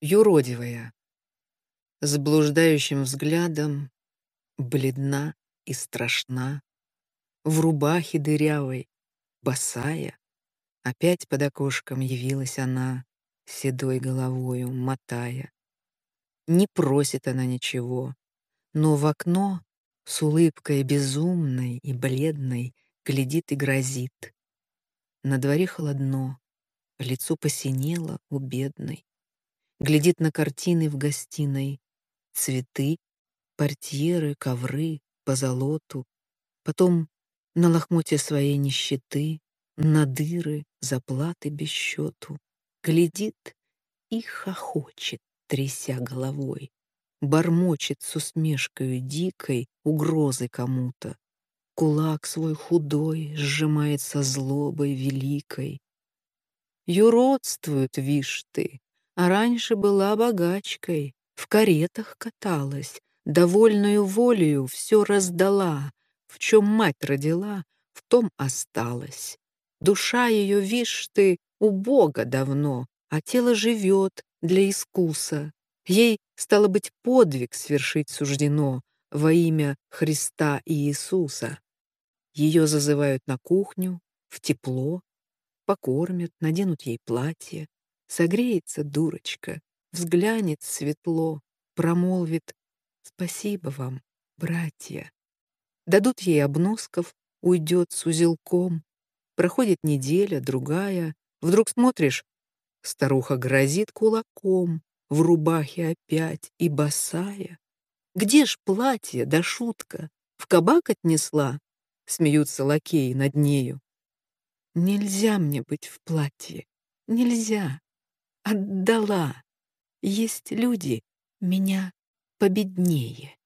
юродивая. С блуждающим взглядом, бледна и страшна, в рубахе дырявой, босая, опять под окошком явилась она, седой головою мотая. Не просит она ничего, но в окно с улыбкой безумной и бледной глядит и грозит. На дворе холодно, лицо посинело у бедной глядит на картины в гостиной, цветы, портьеры, ковры, позолоту, потом на лохмотье своей нищеты, на дыры, заплаты без счету, глядит и хохочет, тряся головой, бормочет с усмешкою дикой угрозы кому-то, кулак свой худой сжимается злобой великой. юродствуют вишь ты, а раньше была богачкой, в каретах каталась, довольную волею все раздала, в чем мать родила, в том осталась. Душа ее, вишь ты, у Бога давно, а тело живет для искуса. Ей, стало быть, подвиг свершить суждено во имя Христа и Иисуса. Ее зазывают на кухню, в тепло, покормят, наденут ей платье, Согреется дурочка, взглянет светло, промолвит «Спасибо вам, братья». Дадут ей обносков, уйдет с узелком. Проходит неделя, другая. Вдруг смотришь, старуха грозит кулаком, в рубахе опять и босая. Где ж платье да шутка? В кабак отнесла? Смеются лакеи над нею. Нельзя мне быть в платье. Нельзя. Отдала. Есть люди меня победнее.